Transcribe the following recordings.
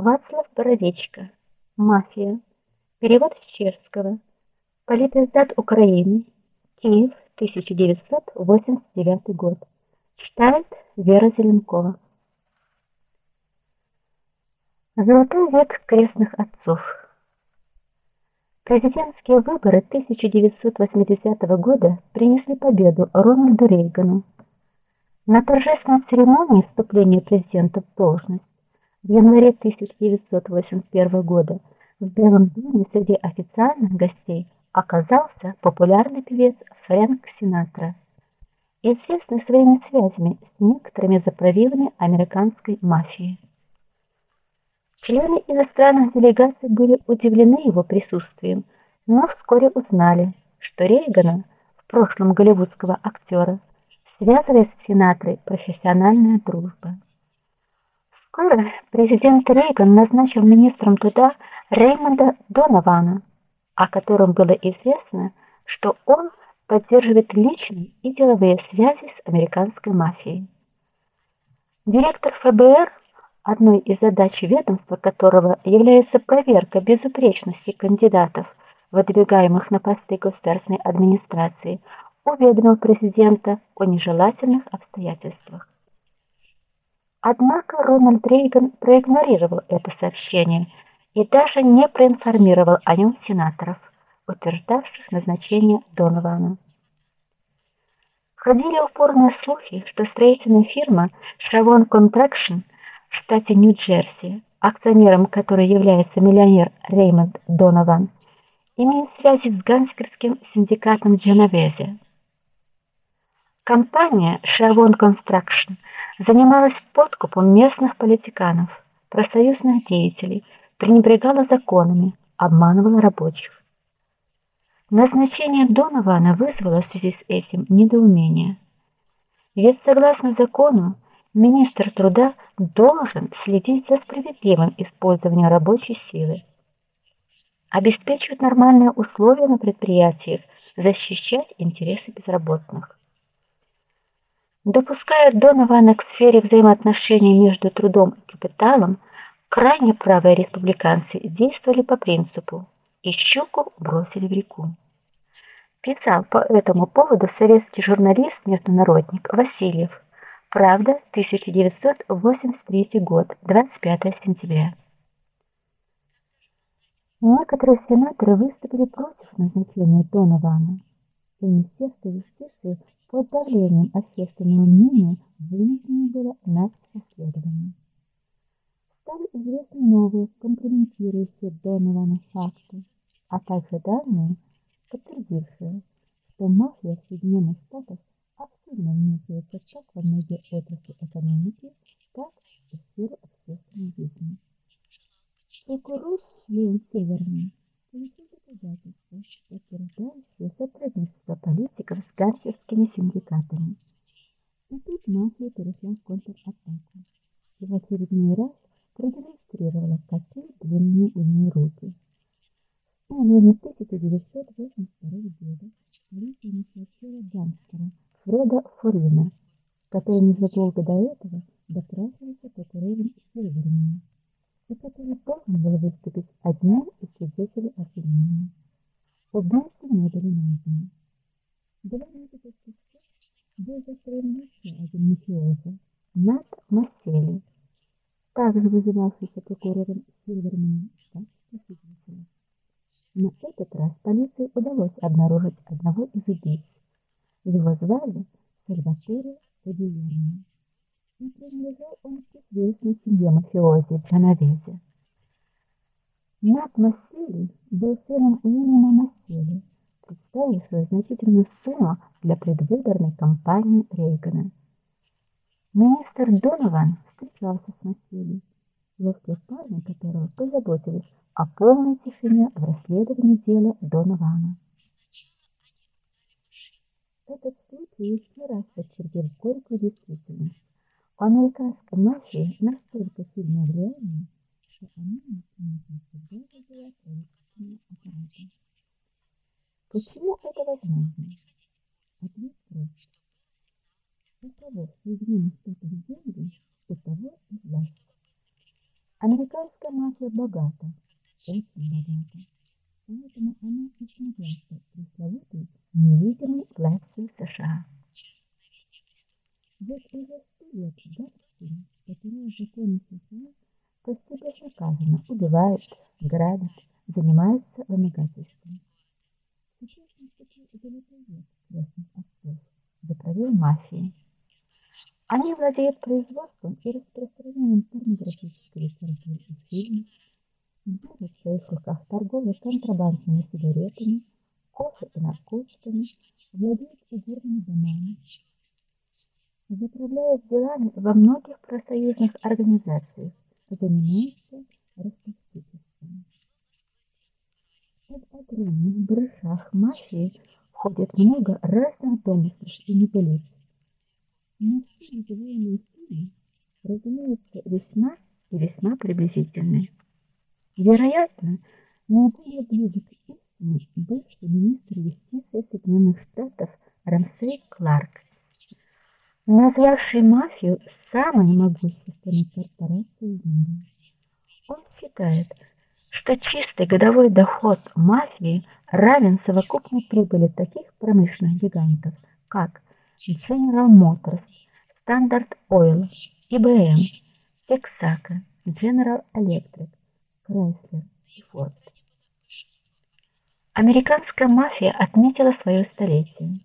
Вацлав Боровечко. Мафия. Перевод с чешского. Политиздат Украины. Киев, 1989 год. Читает Вера Зеленкова. Золотой век крестных отцов. Президентские выборы 1980 года принесли победу Рональду Рейгану. На торжественной церемонии вступления президента в должность в январе 1981 года в Белом доме среди официальных гостей оказался популярный певец Фрэнк Синатра, известный своими связями с некоторыми заправилами американской мафии. Члены иностранных делегаций были удивлены его присутствием, но вскоре узнали, что Рейгана, в прошлом голливудского актера, связывает с Синатрой профессиональная дружба. Скоро президент Рейган назначил министром труда Реймонда Донована, о котором было известно, что он поддерживает личные и деловые связи с американской мафией. Директор ФБР, одной из задач ведомства которого является проверка безупречности кандидатов, выдвигаемых на посты государственной администрации, уведомил президента о нежелательных обстоятельствах. Однако Рональд Рейган проигнорировал это сообщение и даже не проинформировал о нем сенаторов, утверждавших назначение Донована. Ходили упорные слухи, что строительная фирма Shavon Construction в штате Нью-Джерси, акционером которой является миллионер Реймонд Донован, имеет связи с гангстерским синдикатом Genovese. Компания Shavon Construction занималась подкупом местных политиканов, профсоюзных деятелей, пренебрегала законами, обманывала рабочих. Назначение Донована вызвало в связи с этим недоумение. Ведь согласно закону, министр труда должен следить за справедливым использованием рабочей силы, обеспечивать нормальные условия на предприятиях, защищать интересы безработных. Допуская Донована к сфере взаимоотношений между трудом и капиталом, крайне правые республиканцы действовали по принципу «и щуку бросили в реку». Писал по этому поводу советский журналист-международник Васильев. Правда, 1983 год, 25 сентября. Некоторые сенаторы выступили против назначения Донована. Министерство юстиции под давлением общественного мнения вынуждено было начать расследование. Стали известны новые, компрометирующие Донована факты, а также данные, подтвердившие, что мафия Соединенных Штатах активно вмешивается как во многие отрасли экономики, в очередной раз продемонстрировала, какие длинные у нее руки. В июне 1982 года полиция насчитала гангстера Фреда Фурина, который незадолго до этого допрашивался прокурором Северным и который должен был выступить одним из свидетелей обвинения. Убийцы не были найдены. Два месяца спустя был застрелен еще один мафиоза, Нат Массели, также вызывавшийся прокурором Сильверманом свидетеля. На этот раз полиции удалось обнаружить одного из убийц. Его звали Сальваторе Подиерно и принадлежал он к известной семье мафиози Джановезе. Нат Массели был сыном Уильяма Массели, представившего значительную сумму для предвыборной кампании Рейгана. Министр Донован встречался с Массели, ловкие парни которого позаботились о полной тишине в расследовании дела Донована. Этот случай еще раз подтвердил горькую действительность. У американской мафии настолько сильное влияние, что они начинают всегда вызывать правительственные аппараты. Почему это возможно? Ответ прост. В Соединенных Штатах деньги, у того и власть. Американская Эта мафия богата, очень богата. Поэтому она смогла стать пресловутой невидимой властью США. Вот уже сто лет гангстеры, которые законы США почти безнаказанно убивают, грабят, занимаются вымогательством. Сейчас наступил век крестных отцов, заправил мафии. Они владеют производством и распространением порнографической литературы и фильмов, держат в своих торговлю контрабандными сигаретами, кофе и наркотиками, владеют игорными домами, заправляют делами во многих профсоюзных организациях, занимается расточительством. В огромных брышах мафии ходит много разных домыслов и небылиц. Но все называемые силы, разумеется, весьма и весьма приблизительные. Вероятно, наиболее близок истине бывший министр юстиции Соединенных Штатов Рамсей Кларк, назвавший мафию самой могущественной корпорацией в мире. Он считает, что чистый годовой доход мафии равен совокупной прибыли таких промышленных гигантов, как General Motors, Standard Oil, IBM, Texaco, General Electric, Chrysler и Ford. Американская мафия отметила свое столетие.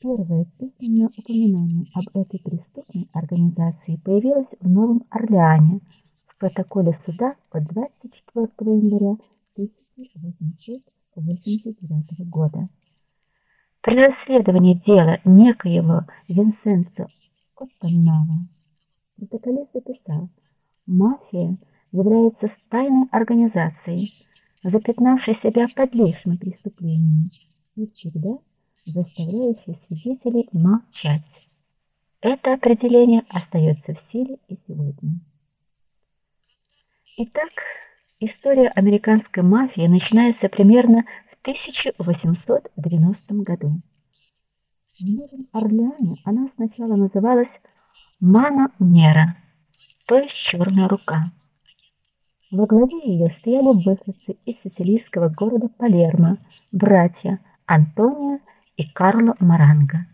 Первое письменное упоминание об этой преступной организации появилось в Новом Орлеане в протоколе суда от 24 января 1889 года. При расследовании дела некоего Винсенцо Коттонава протоколист записал: "Мафия является тайной организацией, запятнавшей себя подлейшими преступлениями и всегда заставляющей свидетелей молчать. Это определение остается в силе и сегодня. Итак, история американской мафии начинается примерно в 1890 году. В Новом Орлеане она сначала называлась Мана Нера, то есть черная рука. Во главе ее стояли выходцы из сицилийского города Палермо, братья Антонио и Карло Маранга.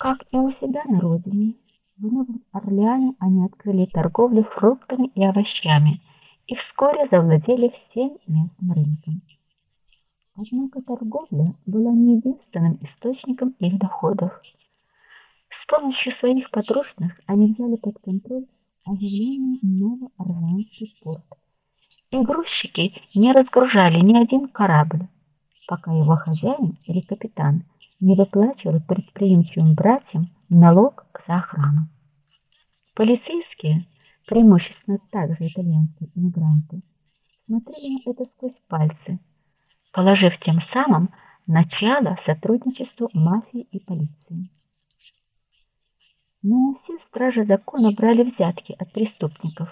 Как и у себя на родине, в Новом Орлеане они открыли торговлю фруктами и овощами и вскоре завладели всем местным рынком. Однако торговля была не единственным источником их доходов. С помощью своих подручных они взяли под контроль оживленный Новоорлеанский порт. И грузчики не разгружали ни один корабль, пока его хозяин или капитан не выплачивал предприимчивым братьям налог за охрану. Полицейские, преимущественно также итальянские иммигранты, смотрели на это сквозь пальцы, положив тем самым начало сотрудничеству мафии и полиции. Но не все стражи закона брали взятки от преступников.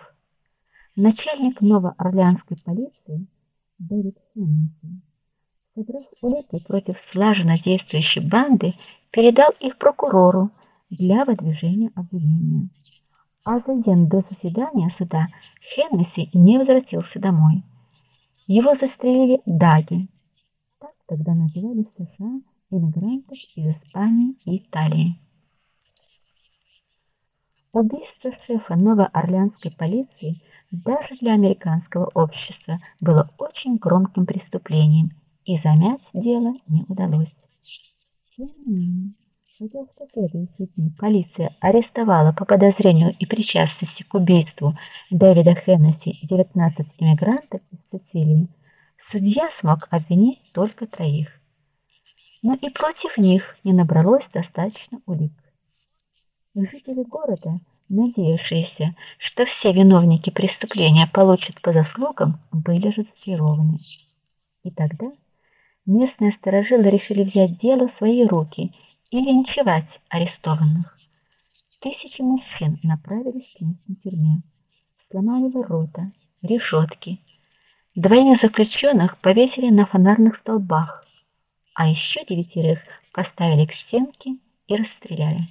Начальник Новоорлеанской полиции Дэвид Хеннеси, собрав улики против слаженно действующей банды, передал их прокурору для выдвижения обвинения. А за день до заседания суда Хеннеси не возвратился домой. Его застрелили даги. Так тогда называли в США иммигрантов из Испании и Италии. Убийство шефа Новоорлеанской полиции даже для американского общества было очень громким преступлением, и замять дело не удалось. Тем хотя в последующие дни полиция арестовала по подозрению и причастности к убийству Дэвида Хеннесси 19 иммигрантов из Сицилии, судья смог обвинить только троих. Но и против них не набралось достаточно улик. Жители города, надеявшиеся, что все виновники преступления получат по заслугам, были разочарованы. И тогда местные сторожилы решили взять дело в свои руки и линчевать арестованных. Тысячи мужчин направились к местной тюрьме, сломали ворота, решетки. Двоих заключенных повесили на фонарных столбах, а еще девятерых поставили к стенке и расстреляли.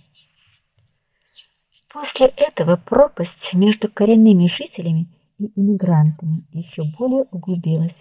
После этого пропасть между коренными жителями и иммигрантами еще более углубилась.